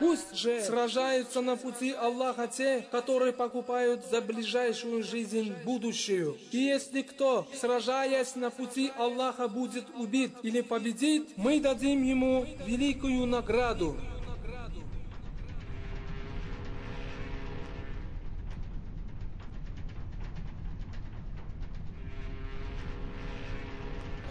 Пусть же сражаются на пути Аллаха те, которые покупают за ближайшую жизнь будущую. И если кто, сражаясь на пути Аллаха, будет убит или победит, мы дадим ему великую награду.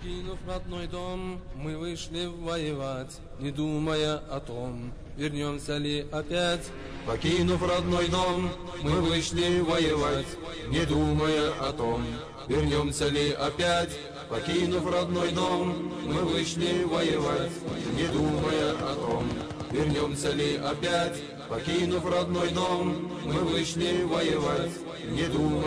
Покинув родной дом, мы вышли воевать, не думая о том, вернемся ли опять. Покинув родной дом, мы вышли воевать, не думая о том, вернемся ли опять. Покинув родной дом, мы вышли воевать, не думая о том, вернемся ли опять. Покинув родной дом, мы вышли воевать, не думая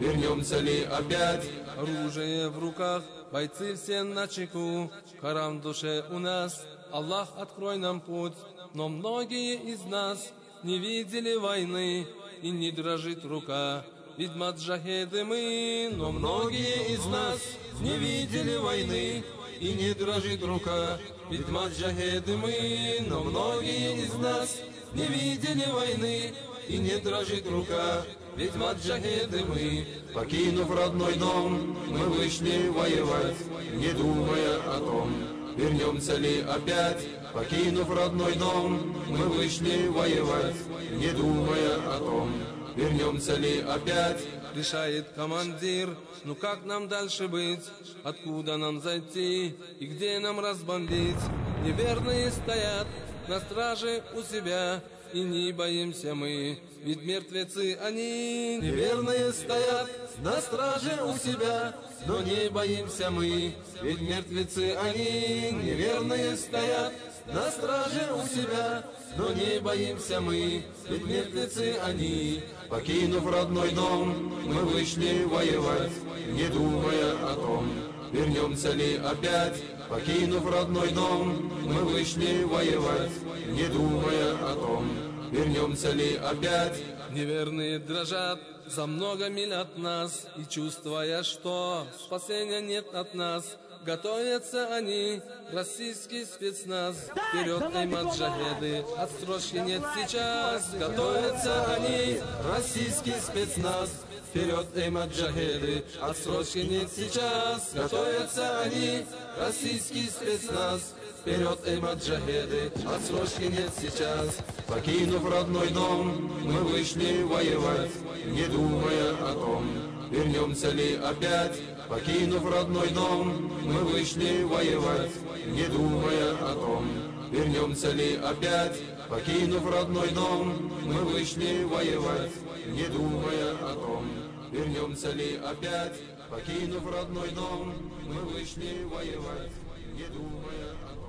вернемся ли опять. Оружие в руках, бойцы все на чеку, Коран в душе у нас, Аллах, открой нам путь. Но многие из нас не видели войны, и не дрожит рука, ведь маджахеды мы. Но многие из нас не видели войны, и не дрожит рука, ведь маджахеды мы. Но многие из нас не видели войны, и не дрожит рука, ведь маджахеды мы. Покинув родной дом, мы вышли воевать, не думая о том, вернемся ли опять. Покинув родной дом, мы вышли воевать, не думая о том, вернемся ли опять. Решает командир, ну как нам дальше быть, откуда нам зайти и где нам разбомбить. Неверные стоят на страже у себя, и не боимся мы, ведь мертвецы они. Неверные стоят на страже у себя, но не боимся мы, ведь мертвецы они. Неверные стоят на страже у себя, но не боимся мы, ведь мертвецы они. Покинув родной дом, мы вышли воевать, не думая о том, вернемся ли опять. Покинув родной дом, мы вышли воевать, не думая о том, вернемся ли опять. Неверные дрожат за много миль от нас, И чувствуя, что спасения нет от нас, Готовятся они, российский спецназ. Вперед, эй, маджахеды, отсрочки нет сейчас. Готовятся они, российский спецназ. Вперед, эй, маджахеды, отсрочки нет сейчас. Готовятся они, российский спецназ. Вперед, эй, маджахеды, отсрочки нет сейчас. Покинув родной дом, мы вышли воевать, не думая о том, вернемся ли опять. Покинув родной дом, мы вышли воевать, не думая о том, вернемся ли опять. Покинув родной дом, мы вышли воевать, не думая о том, вернемся ли опять. Покинув родной дом, мы вышли воевать, не думая о том.